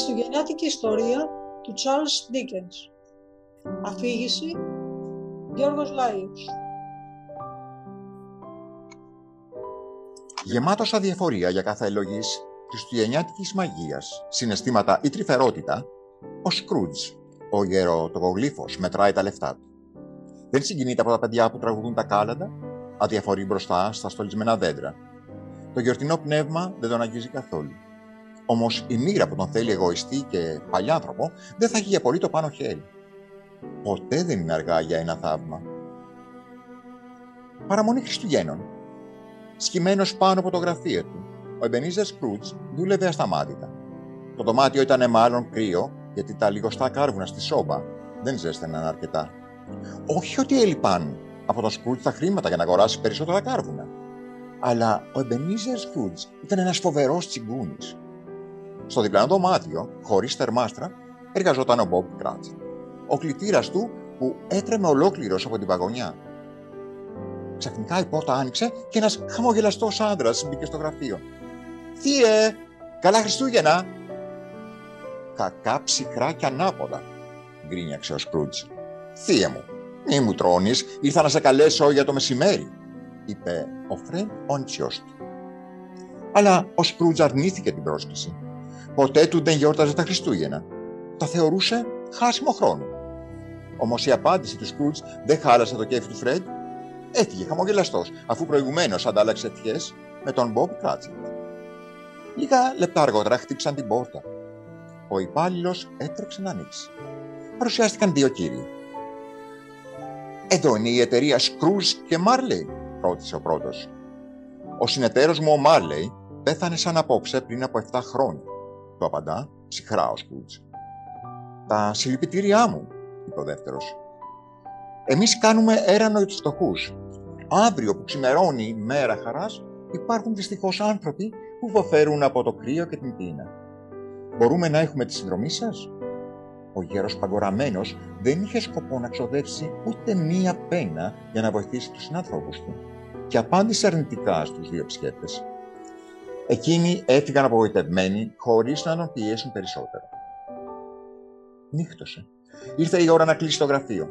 Χριστουγεννιάτικη ιστορία του Charles Dickens. Αφήγηση Γιώργος Λάιος. Γεμάτος αδιαφορία για κάθε ευλογής χριστουγεννιάτικης μαγείας, συναισθήματα ή τρυφερότητα, ο Σκρούτζ, ο γεροτογογλύφος, μετράει τα λεφτά του. Δεν συγκινείται από τα παιδιά που τραγουδούν τα κάλαντα, αδιαφορεί μπροστά στα στολισμένα δέντρα. Το γιορτινό πνεύμα δεν τον αγγίζει καθόλου. Όμως η μοίρα που τον θέλει εγωιστή και παλιάνθρωπο δεν θα έχει για πολύ το πάνω χέρι. Ποτέ δεν είναι αργά για ένα θαύμα. Παραμονή Χριστουγέννων. Σκυμμένος πάνω από το γραφείο του, ο Εμπενίζερ Σκρούτζ δούλευε ασταμάτητα. Το δωμάτιο ήταν μάλλον κρύο, γιατί τα λιγοστά κάρβουνα στη σόμπα δεν ζέσταναν αρκετά. Όχι ότι έλειπαν από τον Σκρούτζ τα χρήματα για να αγοράσει περισσότερα κάρβουνα. Αλλά ο Εμπενίζερ Σκρούτζ ήταν ένας φοβερός τσιγκούνης στο διπλανό δωμάτιο, χωρίς θερμάστρα, εργαζόταν ο Μπομπ Κράτσιτ. Ο κλητήρας του που έτρεμε ολόκληρος από την παγωνιά. Ξαφνικά η πόρτα άνοιξε και ένας χαμογελαστός άντρας μπήκε στο γραφείο. Θείε, καλά Χριστούγεννα! Κακά ψυχρά και ανάποδα, γκρίνιαξε ο Σκρούτζ. Θείε μου, μη μου τρώνεις, ήρθα να σε καλέσω για το μεσημέρι, είπε ο Φρεντ όντσιος του. Αλλά ο Σκρούτζ αρνήθηκε την πρόσκληση Ποτέ του δεν γιόρταζε τα Χριστούγεννα. Τα θεωρούσε χάσιμο χρόνο. Όμως η απάντηση του Σκρούτζ δεν χάλασε το κέφι του Φρέντ. Έφυγε χαμογελαστός, αφού προηγουμένως αντάλλαξε ευχές με τον Μπομπ Κράτσετ. Λίγα λεπτά αργότερα χτύπησαν την πόρτα. Ο υπάλληλος έτρεξε να ανοίξει. Παρουσιάστηκαν δύο κύριοι. Εδώ είναι η εταιρεία Σκρούζ και Μάρλεϊ, ρώτησε ο πρώτος. Ο συνεταίρος μου ο Μάρλεϊ πέθανε σαν απόψε πριν από 7 χρόνια του απαντά ψυχρά ο Σκρούτζ. Τα συλληπιτήριά μου, είπε ο δεύτερος. Εμείς κάνουμε έρανο για τους φτωχούς. Αύριο που ξημερώνει η μέρα χαράς, υπάρχουν δυστυχώς άνθρωποι που υποφέρουν από το κρύο και την πείνα. Μπορούμε να έχουμε τη συνδρομή σας; Ο γέρος παγκοραμένος δεν είχε σκοπό να ξοδέψει ούτε μία πένα για να βοηθήσει τους συνανθρώπους του και απάντησε αρνητικά στους δύο επισκέπτες. Εκείνοι έφυγαν απογοητευμένοι, χωρίς να τον πιέσουν περισσότερο. Νύχτωσε. Ήρθε η ώρα να κλείσει το γραφείο.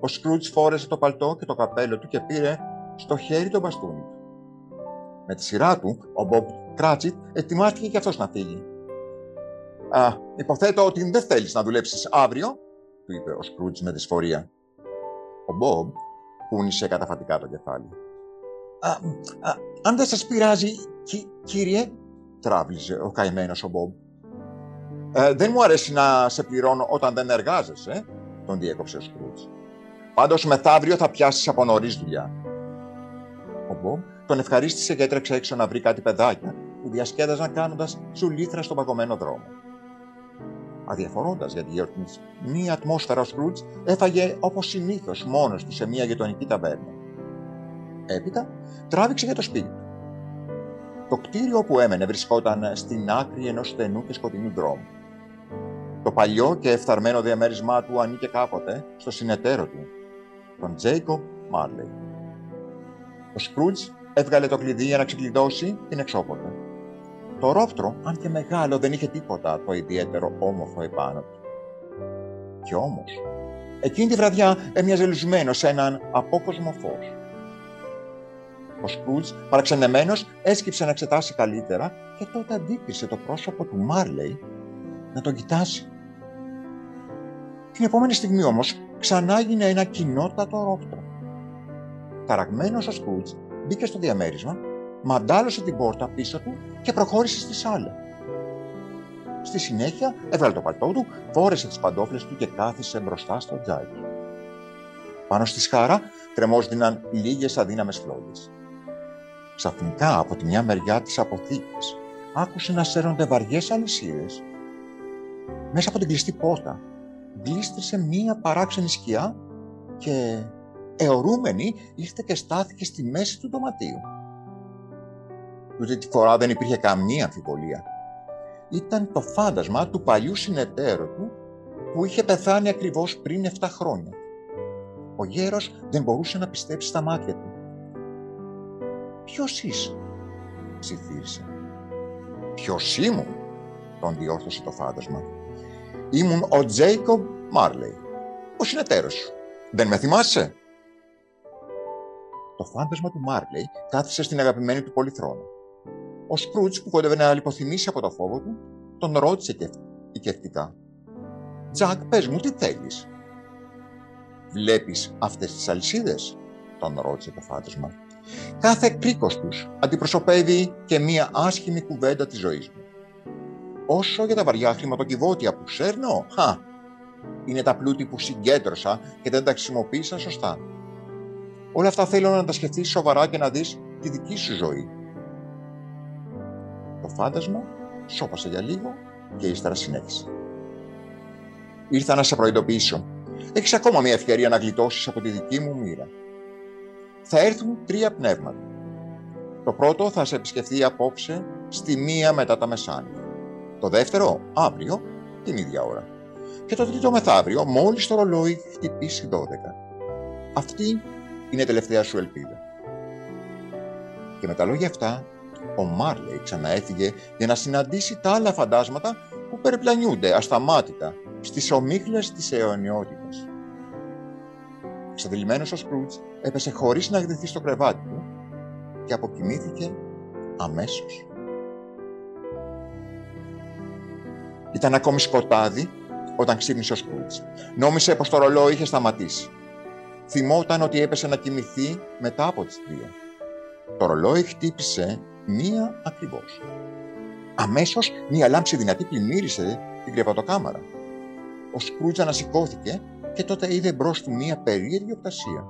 Ο Σκρούτς φόρεσε το παλτό και το καπέλο του και πήρε στο χέρι το μπαστούνι του. Με τη σειρά του, ο Μπομπ Κράτσιτ ετοιμάστηκε και αυτός να φύγει. Α, υποθέτω ότι δεν θέλεις να δουλέψεις αύριο, του είπε ο Σκρούτς με δυσφορία. Ο Μπομπ κούνησε καταφατικά το κεφάλι. Α, α, αν δεν σας πειράζει, κύριε, τράβλιζε ο καημένος ο Μπομπ. Ε, δεν μου αρέσει να σε πληρώνω όταν δεν εργάζεσαι, τον διέκοψε ο Σκρούτζ. Πάντως μεθαύριο θα πιάσεις από νωρίς δουλειά. Ο Μπομπ τον ευχαρίστησε και έτρεξε έξω να βρει κάτι παιδάκια που διασκέδαζαν κάνοντας τσουλήθρα στον παγωμένο δρόμο. Αδιαφορώντας για τη γιορτινή ατμόσφαιρα, ο Σκρούτζ έφαγε όπως συνήθως μόνος του σε μια γειτονική ταβέρνα. Έπειτα τράβηξε για το σπίτι του. Το κτίριο όπου έμενε βρισκόταν στην άκρη ενός στενού και σκοτεινού δρόμου. Το παλιό και εφθαρμένο διαμέρισμά του ανήκε κάποτε στο συνεταίρο του, τον Τζέικοπ Μάρλεϊ. Ο Σκρούτζ έβγαλε το κλειδί για να ξεκλειδώσει την εξώπορτα. Το ρόφτρο, αν και μεγάλο, δεν είχε τίποτα το ιδιαίτερο όμορφο επάνω του. Κι όμως, εκείνη τη βραδιά έμοιαζε λουσμένος σε έναν απόκοσμο φως. Ο Σκρούτζ, παραξενεμένος, έσκυψε να εξετάσει καλύτερα και τότε αντίκρισε το πρόσωπο του Μάρλεϊ να τον κοιτάσει. Την επόμενη στιγμή όμως ξανά έγινε ένα κοινότατο ρόκτρο. Ταραγμένος ο Σκρούτζ μπήκε στο διαμέρισμα, μαντάλωσε την πόρτα πίσω του και προχώρησε στη σάλα. Στη συνέχεια έβγαλε το παλτό του, φόρεσε τις παντόφλες του και κάθισε μπροστά στο τζάκι. Πάνω στη σχάρα τρεμόσδυναν λίγες αδύναμες φλόγες. Ξαφνικά από τη μια μεριά της αποθήκης άκουσε να σέρνονται βαριές αλυσίδες. Μέσα από την κλειστή πόρτα γλίστρισε μία παράξενη σκιά και αιωρούμενη ήρθε και στάθηκε στη μέση του δωματίου. Ούτε τη φορά δεν υπήρχε καμία αμφιβολία. Ήταν το φάντασμα του παλιού συνεταίρου του που είχε πεθάνει ακριβώς πριν 7 χρόνια. Ο γέρος δεν μπορούσε να πιστέψει στα μάτια του. Ποιος είσαι, ψιθύρισε. Ποιος ήμουν, τον διόρθωσε το φάντασμα. Ήμουν ο Τζέικομπ Μάρλεϊ, ο συνεταίρος σου. Δεν με θυμάσαι; Το φάντασμα του Μάρλεϊ κάθισε στην αγαπημένη του πολυθρόνα. Ο Σκρούτς που κόντευε να λιποθυμήσει από το φόβο του, τον ρώτησε ικετευτικά. «Τζακ, πες μου, τι θέλεις» «Βλέπεις αυτές τις αλυσίδες» τον ρώτησε το φάντασμα. «Κάθε κρίκος τους αντιπροσωπεύει και μία άσχημη κουβέντα της ζωής μου. Όσο για τα βαριά χρηματοκιβώτια που σέρνω, χα, είναι τα πλούτη που συγκέντρωσα και δεν τα χρησιμοποίησα σωστά. Όλα αυτά θέλω να τα σκεφτείς σοβαρά και να δεις τη δική σου ζωή. Το φάντασμα σώπασε για λίγο και ύστερα συνέχισε. Ήρθα να σε προειδοποιήσω. Έχεις ακόμα μια ευκαιρία να γλιτώσεις από τη δική μου μοίρα. Θα έρθουν τρία πνεύματα. Το πρώτο θα σε επισκεφθεί απόψε στη μία μετά τα μεσάνυχτα. Το δεύτερο, αύριο, την ίδια ώρα. Και το τρίτο μεθαύριο, μόλις το ρολόι χτυπήσει 12. Αυτή είναι η τελευταία σου ελπίδα. Και με τα λόγια αυτά, ο Μάρλεϊ ξαναέφυγε για να συναντήσει τα άλλα φαντάσματα που περιπλανιούνται ασταμάτητα στις ομίχλες της αιωνιότητας. Ξαδελειμμένος ο Σκρούτς έπεσε χωρίς να γδυθεί στο κρεβάτι του και αποκοιμήθηκε αμέσως. Ήταν ακόμη σκοτάδι όταν ξύπνησε ο Σκρούτς. Νόμισε πως το ρολόι είχε σταματήσει. Θυμόταν ότι έπεσε να κοιμηθεί μετά από τις δύο. Το ρολόι χτύπησε μία ακριβώς. Αμέσως μία λάμψη δυνατή πλημμύρισε την κρεβατοκάμαρα. Ο Σκρούτς ανασηκώθηκε και τότε είδε μπρος του μία περίεργη οπτασία.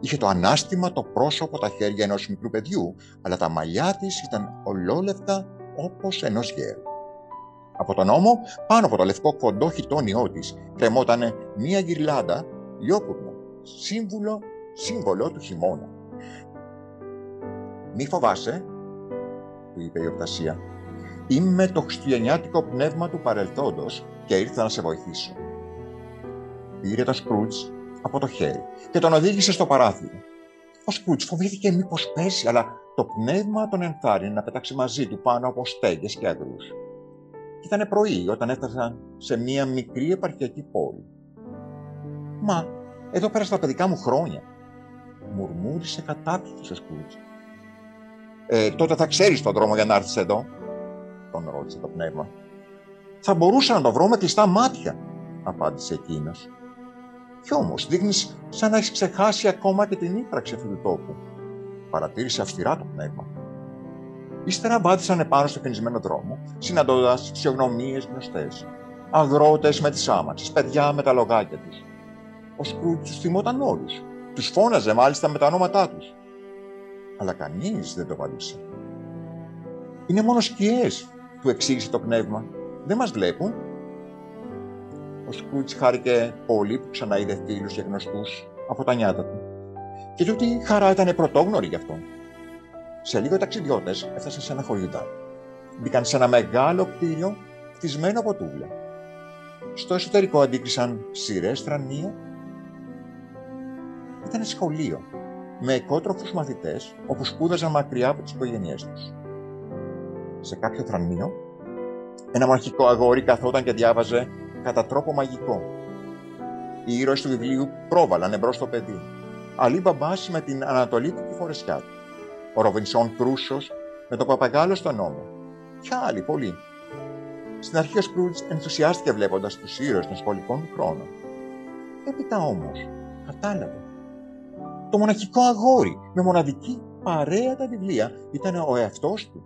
Είχε το ανάστημα το πρόσωπο, τα χέρια ενός μικρού παιδιού, αλλά τα μαλλιά της ήταν ολόλευτα όπως ενός γέρου. Από τον ώμο, πάνω από το λευκό κοντό χιτόνιό της, κρεμότανε μία γυρλάντα λιόπουρνο, σύμβουλο, σύμβολο του χειμώνα. «Μη φοβάσαι», του είπε η οπτασία. «Είμαι το χριστουγεννιάτικο πνεύμα του παρελθόντος και ήρθα να σε βοηθήσω». Πήρε το Σκρούτς από το χέρι και τον οδήγησε στο παράθυρο. Ο Σκρούτς φοβήθηκε μήπως πέσει, αλλά το πνεύμα τον ενθάρρυνε να πετάξει μαζί του πάνω από στέγες και αγρούς. Ήταν πρωί όταν έφτασαν σε μία μικρή επαρχιακή πόλη. «Μα, εδώ πέρα στα παιδικά μου χρόνια», μουρμούρισε κατάπληκτος ο Σκρούτς. «Ε, τότε θα ξέρεις τον δρόμο για να έρθεις εδώ», τον ρώτησε το πνεύμα. «Θα μπορούσα να το βρω με κλειστά μάτια», απάντησε εκείνος. «Κι όμως δείχνεις σαν να έχεις ξεχάσει ακόμα και την ύπραξη αυτού του τόπου», παρατήρησε αυστηρά το πνεύμα. Ύστερα βάθησαν επάνω στο φινισμένο δρόμο, συναντώντας φυσιογνωμίες γνωστές. Αγρότες με τις άμαξες, παιδιά με τα λογάκια τους. Ο Σκρούτ τους θυμόταν όλους. Τους φώναζε μάλιστα με τα ονόματά τους. Αλλά κανείς δεν το απαντήσε. Είναι μόνο σκιές, του εξήγησε το πνεύμα. Δεν μας βλέπουν. Ο Σκρούτ χάρηκε πολύ που ξαναείδε φίλους και γνωστούς από τα νιάτα του. Και τούτη χαρά ήταν πρωτόγνωρη γι' αυτό. Σε λίγο οι ταξιδιώτες έφτασαν σε ένα χωριουδάκι. Μπήκαν σε ένα μεγάλο κτίριο χτισμένο από τούβλα. Στο εσωτερικό αντίκρισαν σειρές θρανία. Ήταν σχολείο με εκότροφου μαθητές όπου σπούδαζαν μακριά από τις οικογένειές τους. Σε κάποιο θρανείο, ένα μοναχικό αγόρι καθόταν και διάβαζε κατά τρόπο μαγικό. Οι ήρωες του βιβλίου πρόβαλαν εμπρός στο παιδί. Αλή μπαμπά με την ανατολίτικη φορεσιά του ο Ροβινσόν Κρούσος με το παπαγάλο στον νόμο. Κι άλλοι πολλοί. Στην αρχή ο Σκρούτζ ενθουσιάστηκε βλέποντας τους ήρωες των σχολικών του χρόνων. Έπειτα όμως κατάλαβε. Το μοναχικό αγόρι με μοναδική παρέα τα βιβλία ήταν ο εαυτός του.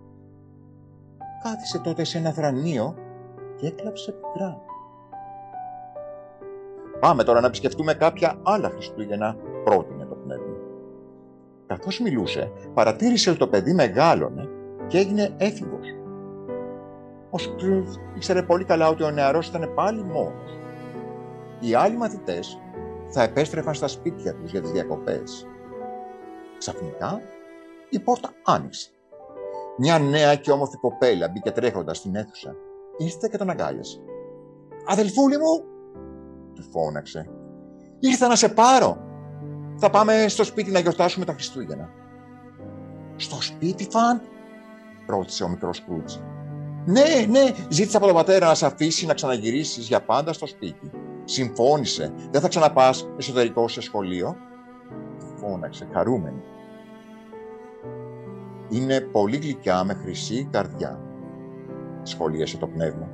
Κάθισε τότε σε ένα θρανείο και έκλαψε πικρά. Πάμε τώρα να επισκεφτούμε κάποια άλλα Χριστούγεννα, πρότεινε το πνεύμα. Καθώς μιλούσε, παρατήρησε ότι το παιδί μεγάλωνε και έγινε έφηβος. Ο Σκρούτζ ήξερε πολύ καλά ότι ο νεαρός ήταν πάλι μόνος. Οι άλλοι μαθητές θα επέστρεφαν στα σπίτια τους για τις διακοπές. Ξαφνικά, η πόρτα άνοιξε. Μια νέα και όμορφη κοπέλα μπήκε τρέχοντας στην αίθουσα. Ήρθε και τον αγκάλιασε. «Αδελφούλη μου», του φώναξε, «ήρθα να σε πάρω. Θα πάμε στο σπίτι να γιορτάσουμε τα Χριστούγεννα. Στο σπίτι, Φαν, ρώτησε ο μικρός Σκρούτζ. Ναι, ναι, ζήτησε από τον πατέρα να σε αφήσει να ξαναγυρίσεις για πάντα στο σπίτι. Συμφώνησε. Δεν θα ξαναπάς εσωτερικό σε σχολείο. Φώναξε, χαρούμενη. Είναι πολύ γλυκιά με χρυσή καρδιά. Σχολίασε το πνεύμα.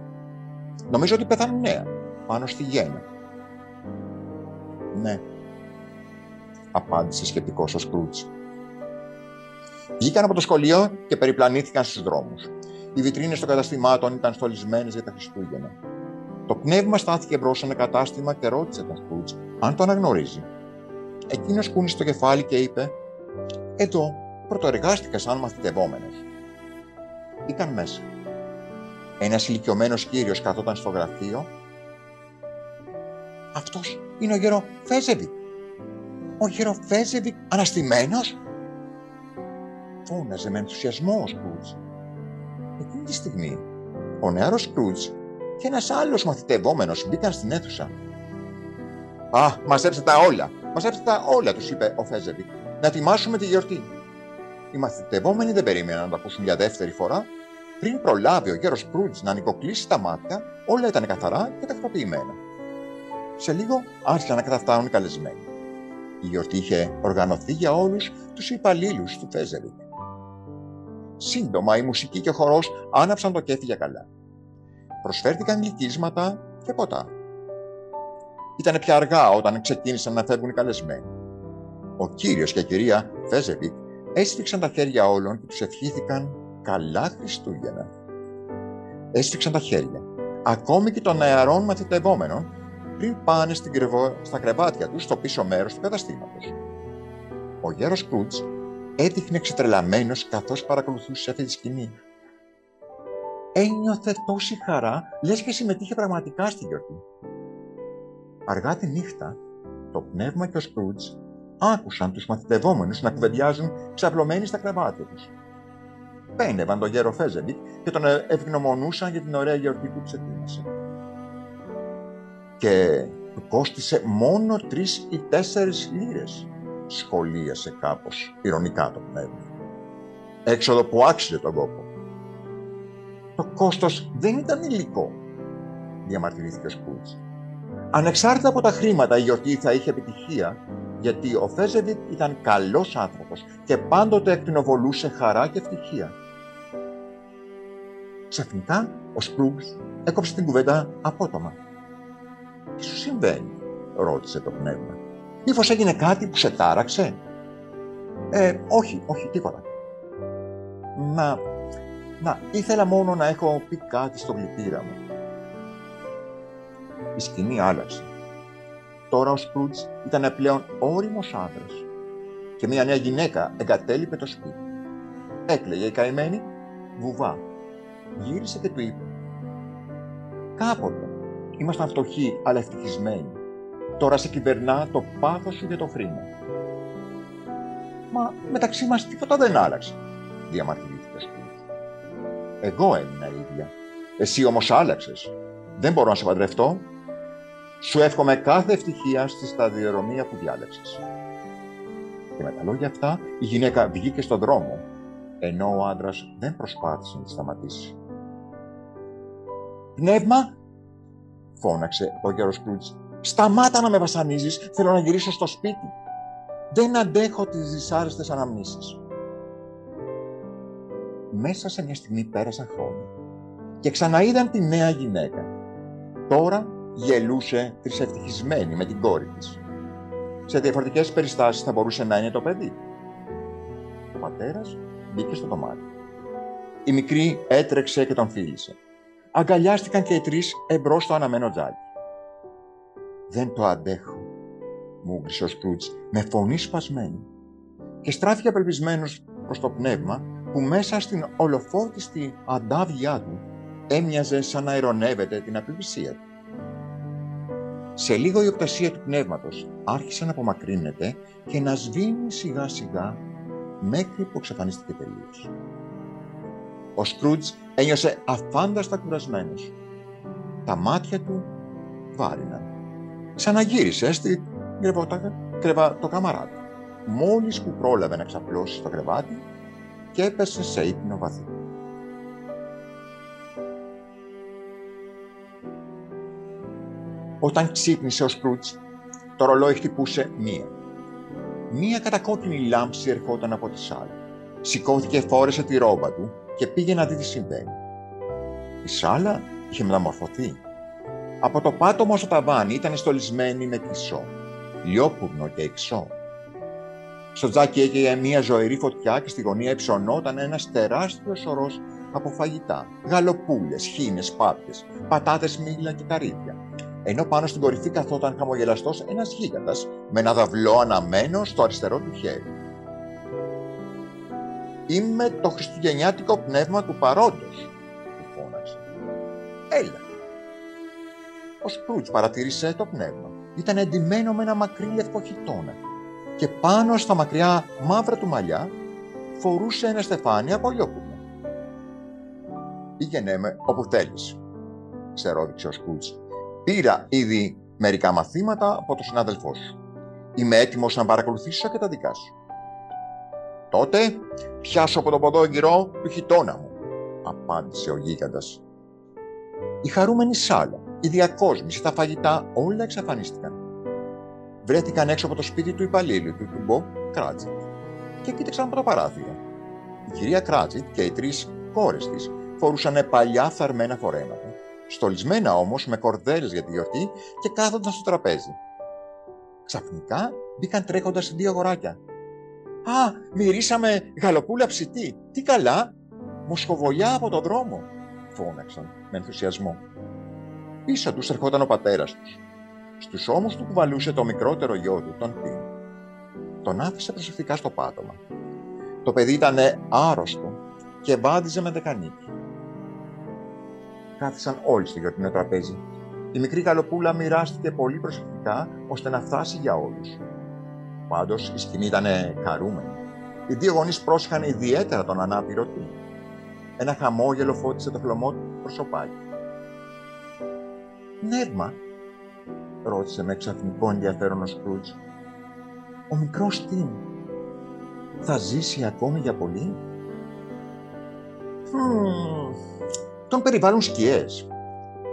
Νομίζω ότι πέθανε νέα, πάνω στη γέννα. Ναι, απάντησε σκεπτικό ο Σκρούτς. Βγήκαν από το σχολείο και περιπλανήθηκαν στους δρόμους. Οι βιτρίνες των καταστημάτων ήταν στολισμένες για τα Χριστούγεννα. Το πνεύμα στάθηκε μπρος σε ένα κατάστημα και ρώτησε τον Σκρούτς αν το αναγνωρίζει. Εκείνος κούνησε το κεφάλι και είπε «Εδώ πρωτοεργάστηκα σαν μαθητευόμενος». Ήταν μέσα. Ένας ηλικιωμένος κύριος καθόταν στο γραφείο. «Αυτός είναι ο γερο Φέζεβικ», ο Γεροφέζεβικ αναστημένος. Φώναζε με ενθουσιασμό ο Σκρούτς. Εκείνη τη στιγμή, ο νεαρός Σκρούτς και ένας άλλος μαθητευόμενος μπήκαν στην αίθουσα. «Α, μαζέψτε τα όλα, μαζέψτε τα όλα», τους είπε ο Φέζεβικ, «να ετοιμάσουμε τη γιορτή». Οι μαθητευόμενοι δεν περίμεναν να το ακούσουν για δεύτερη φορά. Πριν προλάβει ο γέρος Σκρούτς να νοικοκλείσει τα μάτια, όλα ήταν καθαρά και τακτοποιημένα. Σε λίγο άρχισαν να καταφτάνουν οι καλεσμένοι. Η γιορτή είχε οργανωθεί για όλους τους υπαλλήλους του Φέζερικ. Σύντομα η μουσική και ο χορός άναψαν το κέφι για καλά. Προσφέρθηκαν γλυκίσματα και ποτά. Ήταν πια αργά όταν ξεκίνησαν να φεύγουν οι καλεσμένοι. Ο κύριος και η κυρία Φέζεβικ έσφιξαν τα χέρια όλων και τους ευχήθηκαν καλά Χριστούγεννα. Έσφιξαν τα χέρια, ακόμη και των νεαρών μαθητευόμενων πριν πάνε στην κρεβο... στα κρεβάτια τους στο πίσω μέρος του καταστήματος. Ο γέρος Κρούτς έδειχνε ξετρελαμένος καθώς παρακολουθούσε αυτή τη σκηνή. Ένιωθε τόση χαρά, λες και συμμετείχε πραγματικά στη γιορτή. Αργά τη νύχτα, το πνεύμα και ο Σκρούτς άκουσαν τους μαθητευόμενους να κουβεντιάζουν ξαπλωμένοι στα κρεβάτια τους. Πένευαν τον γέρο Φέζεβικ και τον ευγνωμονούσαν για την ωραία γιορτή που τους ετοίμασε και του κόστισε μόνο τρεις ή τέσσερις λίρες. Σχολίασε κάπως ηρωνικά το πνεύμα. Έξοδο που άξιζε τον κόπο. Το κόστος δεν ήταν υλικό, διαμαρτυρήθηκε ο Σκούτς. Ανεξάρτητα από τα χρήματα η γιορτή θα είχε επιτυχία, γιατί ο Φέζεβιτ ήταν καλός άνθρωπος και πάντοτε εκτινοβολούσε χαρά και ευτυχία. Ξαφνικά ο Σκρούγκς έκοψε την κουβέντα απότομα. Τι σου συμβαίνει, ρώτησε το πνεύμα. Μήπως έγινε κάτι που σε τάραξε; Ε, όχι, όχι, τίποτα. Να, να, ήθελα μόνο να έχω πει κάτι στον κλητήρα μου. Η σκηνή άλλαξε. Τώρα ο Σκρούτς ήταν πλέον όριμος άντρας και μια νέα γυναίκα εγκατέλειπε το σπίτι. Έκλαιγε η καημένη, βουβά. Γύρισε και του είπε «Κάποτε Ήμασταν φτωχοί, αλλά ευτυχισμένοι. Τώρα σε κυβερνά το πάθος σου για το χρήμα. Μα μεταξύ μας τίποτα δεν άλλαξε, διαμαρτυρήθηκες ο Σκρούτς. Εγώ έμεινα ίδια. Εσύ όμως άλλαξες. Δεν μπορώ να σε παντρευτώ. Σου εύχομαι κάθε ευτυχία στη σταδιοδρομία που διάλεξες. Και με τα λόγια αυτά η γυναίκα βγήκε στον δρόμο, ενώ ο άντρας δεν προσπάθησε να τη σταματήσει. Πνεύμα, φώναξε ο γέρος Σκρούτς. «Σταμάτα να με βασανίζεις, θέλω να γυρίσω στο σπίτι. Δεν αντέχω τις δυσάρεστες αναμνήσεις». Μέσα σε μια στιγμή πέρασαν χρόνια και ξαναείδαν τη νέα γυναίκα. Τώρα γελούσε τρισευτυχισμένη με την κόρη της. Σε διαφορετικές περιστάσεις θα μπορούσε να είναι το παιδί. Ο πατέρας μπήκε στο δωμάτιο. Η μικρή έτρεξε και τον φίλησε αγκαλιάστηκαν και οι τρεις εμπρός στο αναμένο τζάκι. «Δεν το αντέχω», μου ο Σκρούτς με φωνή σπασμένη και στράφηκε απελπισμένος προς το πνεύμα που μέσα στην ολοφώτιστη αντάβια του έμοιαζε σαν να ειρωνεύεται την απελπισία του. Σε λίγο η οπτασία του πνεύματος άρχισε να απομακρύνεται και να σβήνει σιγά σιγά μέχρι που εξαφανίστηκε τελείως. Ο Σκρούτζ ένιωσε αφάνταστα κουρασμένος. Τα μάτια του βάριναν. Ξαναγύρισε στη κρεβατοκαμαρά κρεβα, το καμαρά του. Μόλις που πρόλαβε να ξαπλώσει στο κρεβάτι και έπεσε σε ύπνο βαθύ. Όταν ξύπνησε ο Σκρούτς, το ρολόι χτυπούσε μία. Μία κατακόκκινη λάμψη ερχόταν από τη σάλα. Σηκώθηκε, φόρεσε τη ρόμπα του και πήγε να δει τι συμβαίνει. Η σάλα είχε μεταμορφωθεί. Από το πάτωμα στο ταβάνι ήταν στολισμένη με κισό, λιόπουρνο και εξό. Στο τζάκι έκαιγε μια ζωηρή φωτιά και στη γωνία υψωνόταν ένας τεράστιος σωρός από φαγητά. Γαλοπούλες, χίνες, πάπιες, πατάτες, μήλα και καρύδια. Ενώ πάνω στην κορυφή καθόταν χαμογελαστός ένας γίγαντας με ένα δαυλό αναμένο στο αριστερό του χέρι. «Είμαι το χριστουγεννιάτικο πνεύμα του παρόντος», του φώναξε. «Έλα». Ο Σκρούτς παρατήρησε το πνεύμα. Ήταν εντυμένο με ένα μακρύ λευκό χιτόνα και πάνω στα μακριά μαύρα του μαλλιά φορούσε ένα στεφάνι από λιόπουρνα. Πήγαινε με όπου θέλεις, ξερόδειξε ο Σκρούτς. Πήρα ήδη μερικά μαθήματα από τον συνάδελφό σου. Είμαι έτοιμος να παρακολουθήσω και τα δικά σου. Τότε πιάσω από τον ποδόγυρο του χιτώνα μου, απάντησε ο γίγαντας. Η χαρούμενη σάλα, η διακόσμηση, τα φαγητά όλα εξαφανίστηκαν. Βρέθηκαν έξω από το σπίτι του υπαλλήλου του, του Μπο Κράτσιτ και κοίταξαν από το παράθυρο. Η κυρία Κράτσιτ και οι τρεις κόρες της φορούσαν παλιά θαρμένα φορέματα, στολισμένα όμως με κορδέλες για τη γιορτή και κάθονταν στο τραπέζι. Ξαφνικά μπήκαν τρέχοντας δύο αγοράκια Α, μυρίσαμε γαλοπούλα ψητή. Τι καλά. Μοσχοβολιά από τον δρόμο. Φώναξαν με ενθουσιασμό. Πίσω τους ερχόταν ο πατέρας τους. Στους ώμους του κουβαλούσε το μικρότερο γιο του, τον Πιν. Τον άφησε προσεκτικά στο πάτωμα. Το παιδί ήταν άρρωστο και βάδιζε με δεκανίκη. Κάθισαν όλοι στο γιορτινό τραπέζι. Η μικρή γαλοπούλα μοιράστηκε πολύ προσεκτικά ώστε να φτάσει για όλους. Πάντως η σκηνή ήταν χαρούμενη. Οι δύο γονείς πρόσεχαν ιδιαίτερα τον ανάπηρο του. Ένα χαμόγελο φώτισε το χλωμό του προσωπάκι. Νέρμα, ρώτησε με ξαφνικό ενδιαφέρον ο Σκρούτζ. Ο μικρός Τιμ θα ζήσει ακόμη για πολύ; Hm, τον περιβάλλουν σκιές.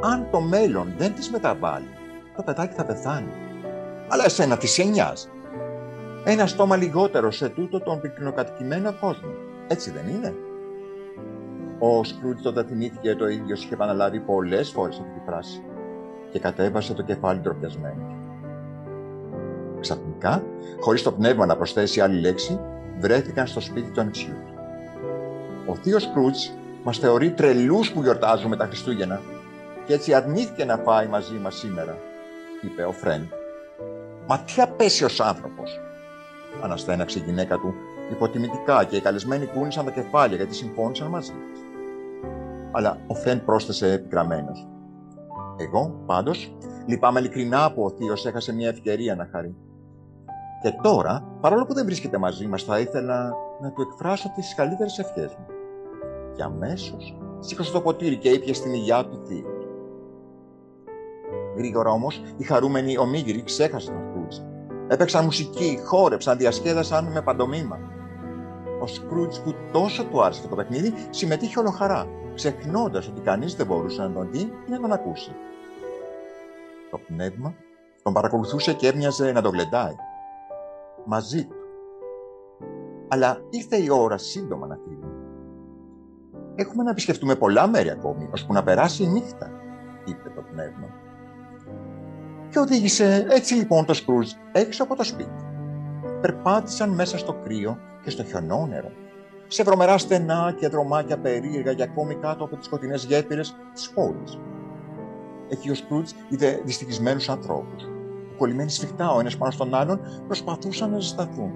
Αν το μέλλον δεν τις μεταβάλει, το παιδάκι θα πεθάνει. Αλλά εσένα τι σε νοιάζει ένα στόμα λιγότερο σε τούτο τον πυκνοκατοικημένο κόσμο. Έτσι δεν είναι; Ο Σκρούτζ τότε θυμήθηκε το ίδιο είχε επαναλάβει πολλές φορές αυτή τη φράση και κατέβασε το κεφάλι ντροπιασμένο. Ξαφνικά, χωρίς το πνεύμα να προσθέσει άλλη λέξη, βρέθηκαν στο σπίτι του ανιψιού του. Ο θείος Σκρούτζ μας θεωρεί τρελούς που γιορτάζουμε τα Χριστούγεννα και έτσι αρνήθηκε να φάει μαζί μας σήμερα, είπε ο Φρέντ. Μα τι απέσιος άνθρωπος, αναστέναξε η γυναίκα του υποτιμητικά και οι καλεσμένοι κούνησαν τα κεφάλια γιατί συμφώνησαν μαζί της. Αλλά ο Φεν πρόσθεσε επικραμμένο. Εγώ, πάντως, λυπάμαι ειλικρινά που ο θείος έχασε μια ευκαιρία να χαρεί. Και τώρα, παρόλο που δεν βρίσκεται μαζί μας, θα ήθελα να του εκφράσω τις καλύτερες ευχές μου. Και αμέσως σήκωσε το ποτήρι και ήπια στην υγειά του θείου. Γρήγορα όμως, η χαρούμενη ομίγυρη ξέχασε τον Έπαιξαν μουσική, χόρεψαν, διασκέδασαν με παντομήμα. Ο Σκρούτζ που τόσο του άρεσε το παιχνίδι συμμετείχε ολοχαρά, ξεχνώντας ότι κανείς δεν μπορούσε να τον δει ή να τον ακούσει. Το πνεύμα τον παρακολουθούσε και έμοιαζε να τον γλεντάει. Μαζί του. Αλλά ήρθε η ώρα σύντομα να φύγει. Έχουμε να επισκεφτούμε πολλά μέρη ακόμη, ώσπου να περάσει η νύχτα, είπε το πνεύμα και οδήγησε έτσι λοιπόν το Σκρούζ έξω από το σπίτι. Περπάτησαν μέσα στο κρύο και στο χιονόνερο, σε βρωμερά στενά και δρομάκια περίεργα και ακόμη κάτω από τις σκοτεινές γέφυρες της πόλης. Εκεί ο Σκρούτζ είδε δυστυχισμένους ανθρώπους, που κολλημένοι σφιχτά ο ένας πάνω στον άλλον προσπαθούσαν να ζεσταθούν.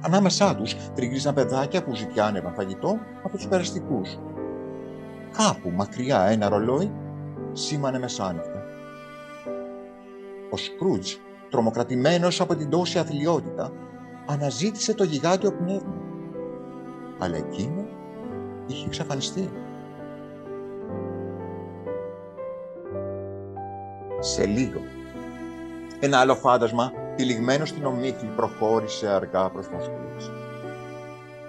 Ανάμεσά τους τριγύριζαν παιδάκια που ζητιάνευαν φαγητό από τους περαστικούς. Κάπου μακριά ένα ρολόι σήμανε μεσάνυχτα ο Σκρούτζ, τρομοκρατημένος από την τόση αθλειότητα, αναζήτησε το γιγάντιο πνεύμα. Αλλά εκείνο είχε εξαφανιστεί. Σε λίγο, ένα άλλο φάντασμα, τυλιγμένο στην ομίχλη, προχώρησε αργά προς τον Σκρούτζ.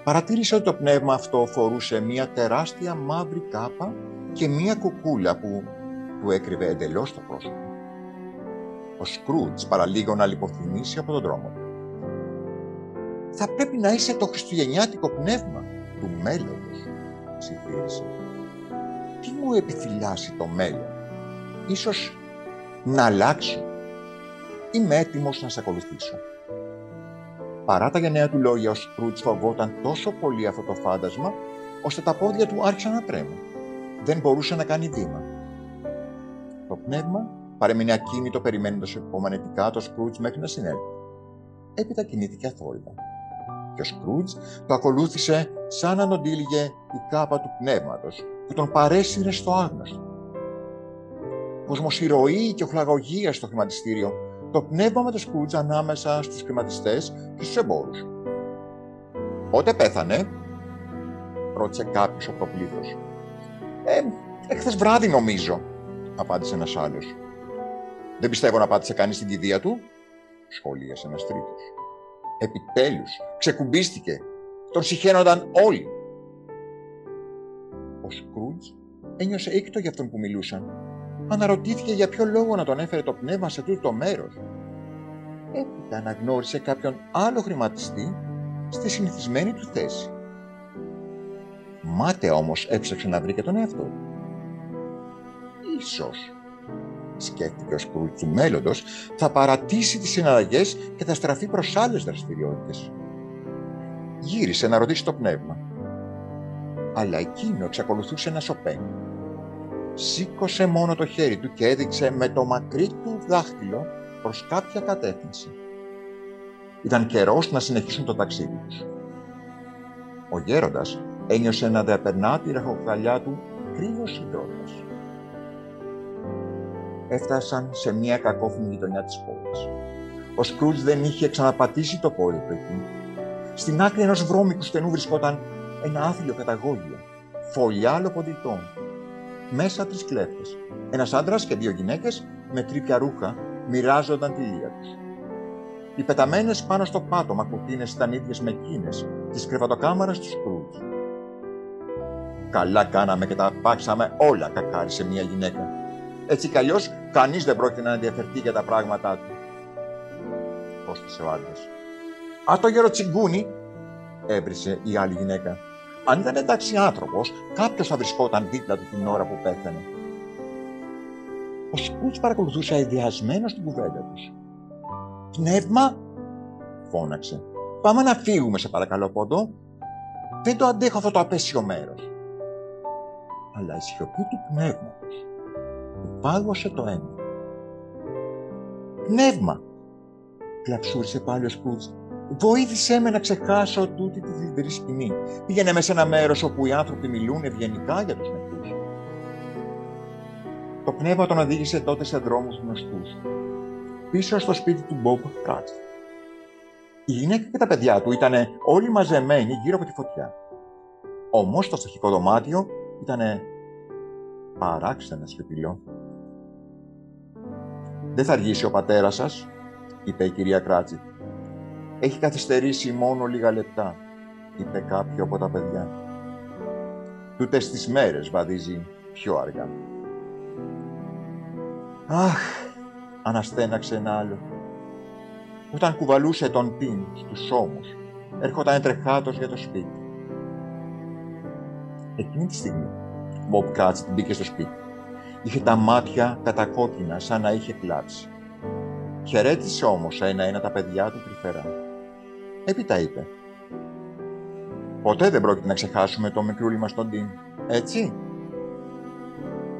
Παρατήρησε ότι το πνεύμα αυτό φορούσε μία τεράστια μαύρη κάπα και μία κουκούλα που του έκρυβε εντελώς το πρόσωπο. Ο Σκρούτς παραλίγο να λιποθυμήσει από τον δρόμο του. «Θα πρέπει να είσαι το χριστουγεννιάτικο πνεύμα του μέλλοντος», ψιθύρισε. «Τι μου επιφυλάσσει το μέλλον, ίσως να αλλάξω. Είμαι έτοιμος να σε ακολουθήσω». Παρά τα γενναία του λόγια, ο Σκρούτς φοβόταν τόσο πολύ αυτό το φάντασμα, ώστε τα πόδια του άρχισαν να τρέμουν. Δεν μπορούσε να κάνει βήμα. Το πνεύμα παρέμεινε ακίνητο περιμένοντας υπομονετικά το Σκρούτζ μέχρι να συνέλθει. Έπειτα κινήθηκε αθόρυβα. Και ο Σκρούτζ το ακολούθησε σαν να τον τύλιγε η κάπα του πνεύματος που τον παρέσυρε στο άγνωστο. Κοσμοσυρωή και οχλαγωγία στο χρηματιστήριο, το πνεύμα με το Σκρούτζ ανάμεσα στους χρηματιστές και στους εμπόρους. Πότε πέθανε, ρώτησε κάποιος από το πλήθος. Ε, εχθές βράδυ νομίζω, απάντησε ένας άλλος. Δεν πιστεύω να πάτησε κανείς την κηδεία του, σχολίασε ένας τρίτος. Επιτέλους, ξεκουμπίστηκε. Τον συχαίνονταν όλοι. Ο Σκρούτζ ένιωσε ήκτο για αυτόν που μιλούσαν. Αναρωτήθηκε για ποιο λόγο να τον έφερε το πνεύμα σε τούτο το μέρος. Έπειτα αναγνώρισε κάποιον άλλο χρηματιστή στη συνηθισμένη του θέση. Μάταια όμως έψαξε να βρει και τον εαυτό του. Ίσως, σκέφτηκες ο Σκρούτ του μέλλοντος, θα παρατήσει τις συναλλαγές και θα στραφεί προς άλλες δραστηριότητες. Γύρισε να ρωτήσει το πνεύμα. Αλλά εκείνο εξακολουθούσε να σωπαίνει. Σήκωσε μόνο το χέρι του και έδειξε με το μακρύ του δάχτυλο προς κάποια κατεύθυνση. Ήταν καιρός να συνεχίσουν το ταξίδι τους. Ο γέροντας ένιωσε να διαπερνά τη ραχοκαλιά του κρύος συντρόφος. Έφτασαν σε μια κακόφημη γειτονιά της πόλης. Ο Σκρούτζ δεν είχε ξαναπατήσει το πόδι του εκεί. Στην άκρη ενός βρώμικου στενού βρισκόταν ένα άθλιο καταγόγιο, φωλιά λοποντιτών. Μέσα τρεις κλέφτες. Ένας άντρας και δύο γυναίκες με τρίπια ρούχα μοιράζονταν τη λία τους. Οι πεταμένες πάνω στο πάτωμα κουτίνες ήταν ίδιες με εκείνες της κρεβατοκάμαρας του Σκρούτζ. Καλά κάναμε και τα πάξαμε όλα, κακάρισε μια γυναίκα. Έτσι κι αλλιώς κανείς δεν πρόκειται να ενδιαφερθεί για τα πράγματά του. Πρόσθεσε ο άντρα. Α το γερο τσιγκούνι, έβρισε η άλλη γυναίκα. Αν ήταν εντάξει άνθρωπος, κάποιος θα βρισκόταν δίπλα του την ώρα που πέθανε. Ο Σκούτ παρακολουθούσε αειδιασμένος την κουβέντα τους. Πνεύμα, φώναξε. Πάμε να φύγουμε, σε παρακαλώ από εδώ. Δεν το αντέχω αυτό το απέσιο μέρος αλλά η σιωπή του πνεύματος πάγωσε το αίμα. Πνεύμα, κλαψούρισε πάλι ο Σκούτζ, βοήθησέ με να ξεχάσω τούτη τη θλιβερή σκηνή. Πήγαινε με σε ένα μέρος όπου οι άνθρωποι μιλούν ευγενικά για τους νεκρούς. Το πνεύμα τον οδήγησε τότε σε δρόμους γνωστούς, πίσω στο σπίτι του Μπομπ Κράτ. Η γυναίκα και τα παιδιά του ήταν όλοι μαζεμένοι γύρω από τη φωτιά. Όμως το φτωχικό δωμάτιο ήταν παράξενα σιωπηλό. «Δεν θα αργήσει ο πατέρας σας», είπε η κυρία Κράτσι. «Έχει καθυστερήσει μόνο λίγα λεπτά», είπε κάποιο από τα παιδιά. «Τούτες τις μέρες βαδίζει πιο αργά». «Αχ», αναστέναξε ένα άλλο. Όταν κουβαλούσε τον Τιν στους ώμους, έρχονταν τρεχάτος για το σπίτι. Εκείνη τη στιγμή, ο Μπομπ Κάτς μπήκε στο σπίτι. Είχε τα μάτια κατακόκκινα, σαν να είχε κλάψει. Χαιρέτησε όμως ένα-ένα τα παιδιά του τρυφερά. Έπειτα είπε «Ποτέ δεν πρόκειται να ξεχάσουμε το μικρούλι μας τον Τιν, έτσι»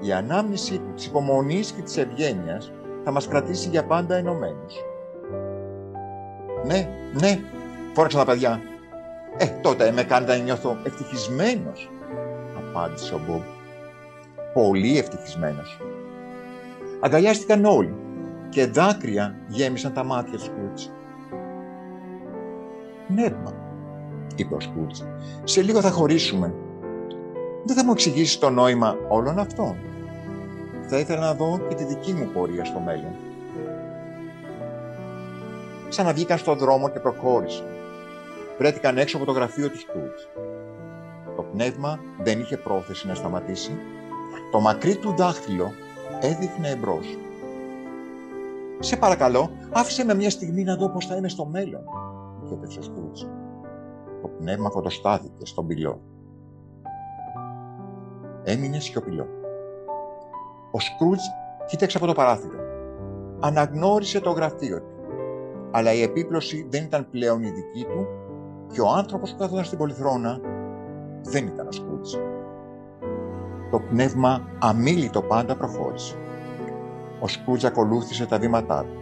Η ανάμνηση της υπομονής και της ευγένειας θα μας κρατήσει για πάντα ενωμένους. «Ναι, ναι», φόραξαν τα παιδιά. «Ε, τότε με κάνετε να νιώθω ευτυχισμένος», απάντησε ο Μπομπ. Πολύ ευτυχισμένος. Αγκαλιάστηκαν όλοι και δάκρυα γέμισαν τα μάτια του Σκούτς. «Νέρμα», είπε ο Σκούτς, «σε λίγο θα χωρίσουμε. Δεν θα μου εξηγήσεις το νόημα όλων αυτών. Θα ήθελα να δω και τη δική μου πορεία στο μέλλον». Ξαναβγήκαν στον δρόμο και προχώρησαν. Βρέθηκαν έξω από το γραφείο του Σκούτς. Το πνεύμα δεν είχε πρόθεση να σταματήσει. Το μακρύ του δάχτυλο έδειχνε εμπρός. Σε παρακαλώ, άφησε με μια στιγμή να δω πώς θα είμαι στο μέλλον, κέτευσε ο Σκρούτζ. Το πνεύμα φωτοστάθηκε στον πυλό. Έμεινε σιωπηλό. Ο Σκρούτζ κοίταξε από το παράθυρο. Αναγνώρισε το γραφείο του. Αλλά η επίπλωση δεν ήταν πλέον η δική του και ο άνθρωπος που καθόταν στην πολυθρόνα δεν ήταν ο Σκρούτζ. Το πνεύμα αμήλυτο πάντα προχώρησε. Ο Σκρούτζ ακολούθησε τα βήματά του.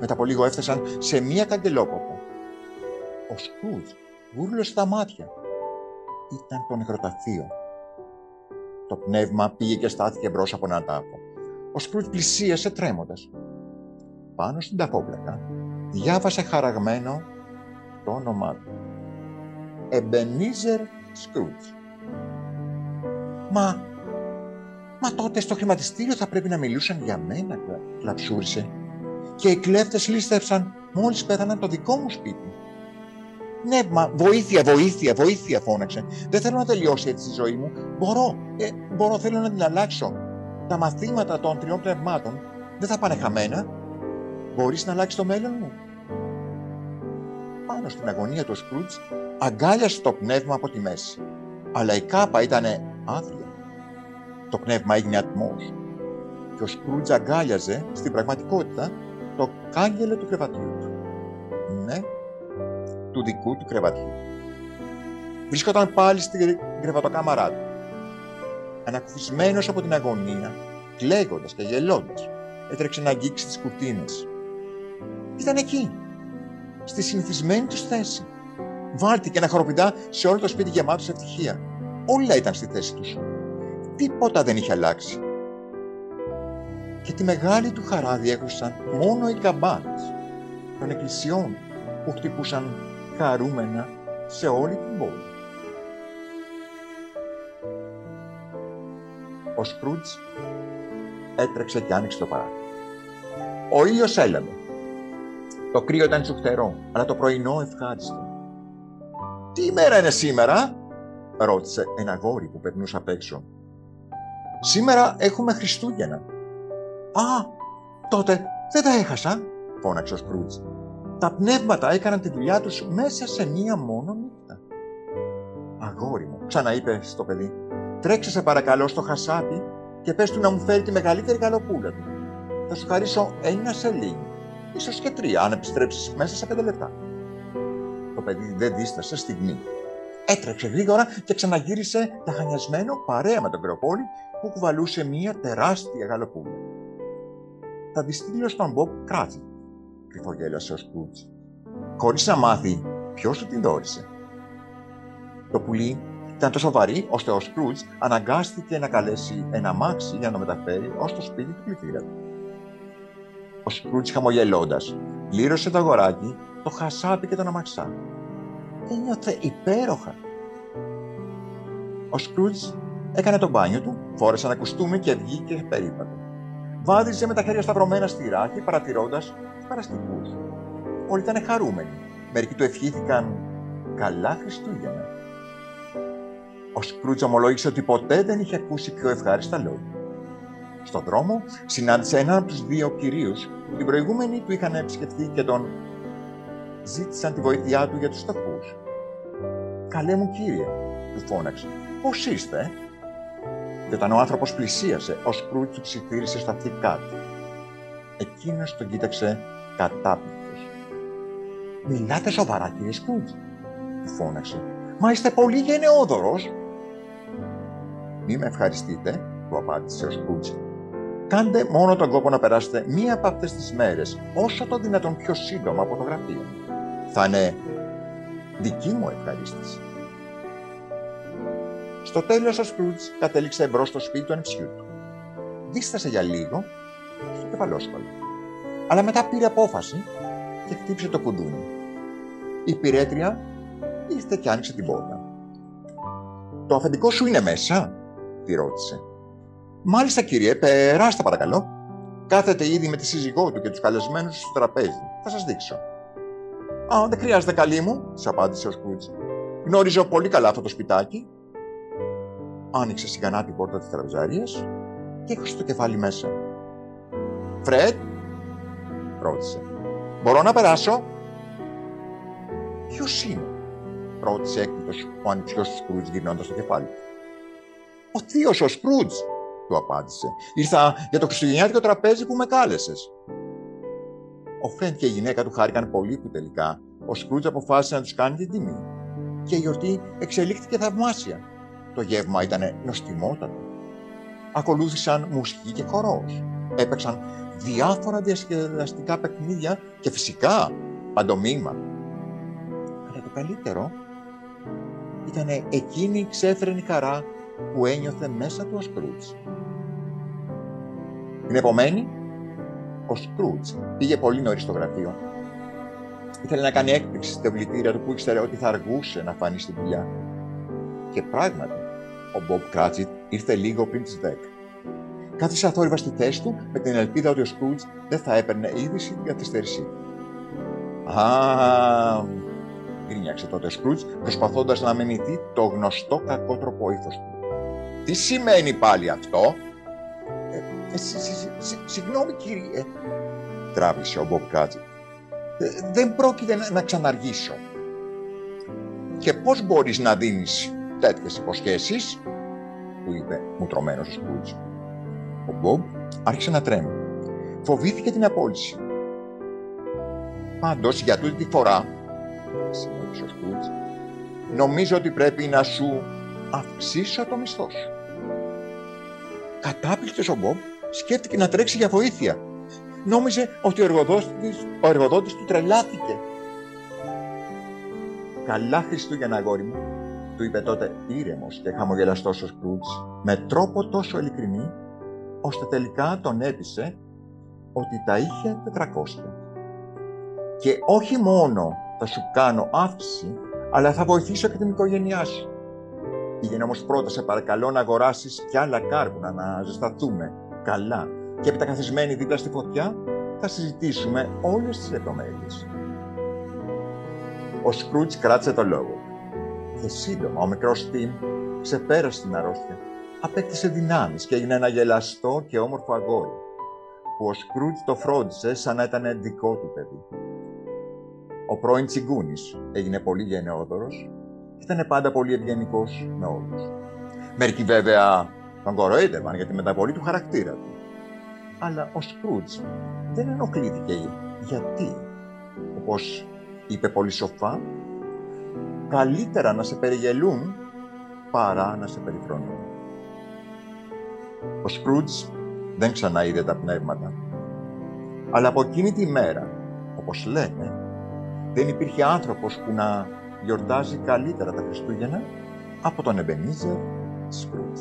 Μετά από λίγο έφτασαν σε μία καγκελόποπο. Ο Σκρούτζ γούρλωσε τα μάτια. Ήταν το νεκροταφείο. Το πνεύμα πήγε και στάθηκε μπρος από έναν τάφο. Ο Σκρούτζ πλησίασε τρέμοντας. Πάνω στην ταφόπλακα διάβασε χαραγμένο το όνομά του. Εμπενίζερ Σκρούτζ. Μα, μα τότε στο χρηματιστήριο θα πρέπει να μιλούσαν για μένα, κλαψούρισε. Και οι κλέφτες λίστευσαν μόλις πέθαναν το δικό μου σπίτι. Ναι, μα βοήθεια, βοήθεια, βοήθεια, φώναξε. Δεν θέλω να τελειώσει έτσι η ζωή μου. Μπορώ, ε, μπορώ, θέλω να την αλλάξω. Τα μαθήματα των τριών πνευμάτων δεν θα πάνε χαμένα. Μπορείς να αλλάξεις το μέλλον μου. Πάνω στην αγωνία του Σκρούτζ αγκάλιασε το πνεύμα από τη μέση. Αλλά η κάπα ήταν άδεια. Το πνεύμα έγινε ατμός. Και ο Σκρούτζ αγκάλιαζε στην πραγματικότητα το κάγκελο του κρεβατιού του. Ναι, του δικού του κρεβατιού. Βρίσκονταν πάλι στην κρεβατοκάμαρά του. Ανακουφισμένος από την αγωνία, κλαίγοντας και γελώντας, έτρεξε να αγγίξει τις κουρτίνες. Ήταν εκεί, στη συνηθισμένη τους θέση. Βάλτηκε ένα χοροπηδά σε όλο το σπίτι γεμάτο σε ευτυχία. Όλα ήταν στη θέση τους. Τίποτα δεν είχε αλλάξει. Και τη μεγάλη του χαρά διέκρουσαν μόνο οι καμπάνες των εκκλησιών που χτυπούσαν χαρούμενα σε όλη την πόλη. Ο Σκρούτζ έτρεξε και άνοιξε το παράθυρο. Ο ήλιος έλαβε. Το κρύο ήταν τσουχτερό, αλλά το πρωινό ευχάριστο. «Τι ημέρα είναι σήμερα» ρώτησε ένα γόρι που περνούσε απ' έξω. «Σήμερα έχουμε Χριστούγεννα». «Α, τότε δεν τα έχασα», φώναξε ο Σκρούτζ. Τα πνεύματα έκαναν τη δουλειά τους μέσα σε μία μόνο νύχτα. «Αγόρι μου», ξαναείπε στο παιδί, «τρέξε σε παρακαλώ στο χασάπι και πες του να μου φέρει τη μεγαλύτερη καλοπούλα του. Θα σου χαρίσω ένα σελίνι, ίσως και τρία, αν επιστρέψεις μέσα σε πέντε λεπτά». Το παιδί δεν δίστασε στιγμή. Έτρεξε γρήγορα και ξαναγύρισε ταχανιασμένο παρέα με τον Κρεοπόλη που κουβαλούσε μία τεράστια γαλοπούλα. Θα τη στείλω στον Μπομπ Κράτσι, κρυφογέλασε ο Σκρούτζ, χωρίς να μάθει ποιος του την δόρισε. Το πουλί ήταν τόσο βαρύ, ώστε ο Σκρούτζ αναγκάστηκε να καλέσει ένα μάξι για να το μεταφέρει ως το σπίτι του κληθήρα του. Ο Σκρούτζ χαμογελώντας, πλήρωσε το αγοράκι, το χασάπι και τον αμαξά. Ένιωθε υπέροχα. Ο Σκρούτζ έκανε το μπάνιο του, φόρεσε ένα κουστούμι και βγήκε περίπατο. Βάδιζε με τα χέρια σταυρωμένα στη ράχη, παρατηρώντας παραστικού. Όλοι ήταν χαρούμενοι. Μερικοί του ευχήθηκαν καλά Χριστούγεννα. Ο Σκρούτζ ομολόγησε ότι ποτέ δεν είχε ακούσει πιο ευχάριστα λόγια. Στον δρόμο συνάντησε έναν από τους δύο κυρίους που την προηγούμενη του είχαν επισκεφθεί και τον ζήτησαν τη βοήθειά του για τους φτωχού. Καλέ μου κύριε, του φώναξε, πώς είστε, και όταν ο άνθρωπος πλησίασε, ο Σκρούτζ του ψιθύρισε στα θήκά του. Εκείνος τον κοίταξε κατάπληκτος. «Μιλάτε σοβαρά, κύριε Σκρούτζ», του φώναξε. «Μα είστε πολύ γενναιόδωρος». «Μη με ευχαριστείτε», του απάντησε ο Σκρούτζ. «Κάντε μόνο τον κόπο να περάσετε μία από αυτές τις μέρες, όσο το δυνατόν πιο σύντομα από το γραφείο. Θα είναι δική μου ευχαρίστηση». Στο τέλος ο Σκρούτζ κατέληξε εμπρό στο σπίτι του ανεψιού του. Δίστασε για λίγο στο κεφαλόσπαλο. Αλλά μετά πήρε απόφαση και χτύπησε το κουδούνι. Η πυρέτρια ήρθε και άνοιξε την πόρτα. «Το αφεντικό σου είναι μέσα» τη ρώτησε. «Μάλιστα κύριε, περάστε παρακαλώ. Κάθεται ήδη με τη σύζυγό του και τους καλεσμένους στο τραπέζι. Θα σας δείξω». «Α, δεν χρειάζεται καλή μου», της απάντησε ο Σκούτς. «Γνώριζω πολύ καλά αυτό το σπιτάκι». Άνοιξε σιγανά την πόρτα της τραπεζαρίας και έχωσε το κεφάλι μέσα. «Φρέτ», ρώτησε. Μπορώ να περάσω; Ποιος είναι, ρώτησε έκπληκτος ο ανιψιός του Σκρούτζ γυρνώντας το κεφάλι του. Ο θείος ο Σκρούτζ, του απάντησε. Ήρθα για το χριστουγεννιάτικο τραπέζι που με κάλεσες. Ο Φρέντ και η γυναίκα του χάρηκαν πολύ που τελικά ο Σκρούτζ αποφάσισε να τους κάνει την τιμή. Και η γιορτή εξελίχθηκε θαυμάσια. Το γεύμα ήταν νοστιμότατο. Ακολούθησαν μουσική και χορός. Έπαιξαν διάφορα διασκεδαστικά παιχνίδια και φυσικά παντομήμα. Αλλά το καλύτερο ήταν εκείνη η ξέφρενη χαρά που ένιωθε μέσα του ο Σκρούτζ. Την επομένη, ο Σκρούτζ πήγε πολύ νωρί στο γραφείο. Ήθελε να κάνει έκπληξη στην τευλητήρια του που ήξερε ότι θα αργούσε να φανεί στη δουλειά. Και πράγματι, ο Μπομπ Κράτσιτ ήρθε λίγο πριν τις 10. Κάθισε αθόρυβα στη θέση του με την ελπίδα ότι ο Σκρούτζ δεν θα έπαιρνε είδηση την καθυστέρησή του. Α, γκρίνιαξε τότε ο Σκρούτζ, προσπαθώντας να μενηθεί το γνωστό κακό τρόπο ύφος του. Τι σημαίνει πάλι αυτό, ε, ε, Συγγνώμη κύριε, τράβησε ο Μπομπ Κράτσιτ. Ε, δεν πρόκειται να, να ξαναργήσω. Και πώς μπορείς να δίνεις τέτοιες υποσχέσεις, του είπε μουτρωμένος ο Σκρούτζ. Ο Μπομπ άρχισε να τρέμει. Φοβήθηκε την απόλυση. Πάντως, για τούτη τη φορά, συνέχισε ο Σκρούτζ, νομίζω ότι πρέπει να σου αυξήσω το μισθό σου. Κατάπληκτος ο Μπομπ σκέφτηκε να τρέξει για βοήθεια. Νόμιζε ότι ο εργοδότης, ο εργοδότης του τρελάθηκε. Καλά Χριστούγεννα, αγόρι μου, του είπε τότε ήρεμος και χαμογελαστός ο Σκρούτζ, με τρόπο τόσο ειλικρινή, ώστε τελικά τον έπεισε ότι τα είχε 400. Και όχι μόνο θα σου κάνω αύξηση, αλλά θα βοηθήσω και την οικογένειά σου. Πήγαινε όμως πρώτα, σε παρακαλώ, να αγοράσεις κι άλλα κάρβουνα, να ζεσταθούμε καλά. Και έπειτα καθισμένοι δίπλα στη φωτιά, θα συζητήσουμε όλες τις λεπτομέρειες. Ο Σκρούτζ κράτησε το λόγο. Και σύντομα ο μικρός Τιμ ξεπέρασε την αρρώστια. Απέκτησε δυνάμεις και έγινε ένα γελαστό και όμορφο αγόρι, που ο Σκρούτζ το φρόντισε σαν να ήταν δικό του παιδί. Ο πρώην Τσιγκούνης έγινε πολύ γενναιόδωρος ήταν πάντα πολύ ευγενικός με όλους. Μερικοί βέβαια τον κοροϊδεύαν για τη μεταβολή του χαρακτήρα του. Αλλά ο Σκρούτζ δεν ενοχλήθηκε γιατί, όπως είπε πολύ σοφά, καλύτερα να σε περιγελούν παρά να σε περιφρονούν. Ο Σκρούτζ δεν ξαναείδε τα πνεύματα. Αλλά από εκείνη τη μέρα, όπως λένε, δεν υπήρχε άνθρωπος που να γιορτάζει καλύτερα τα Χριστούγεννα από τον Εμπενίζερ Σκρούτ.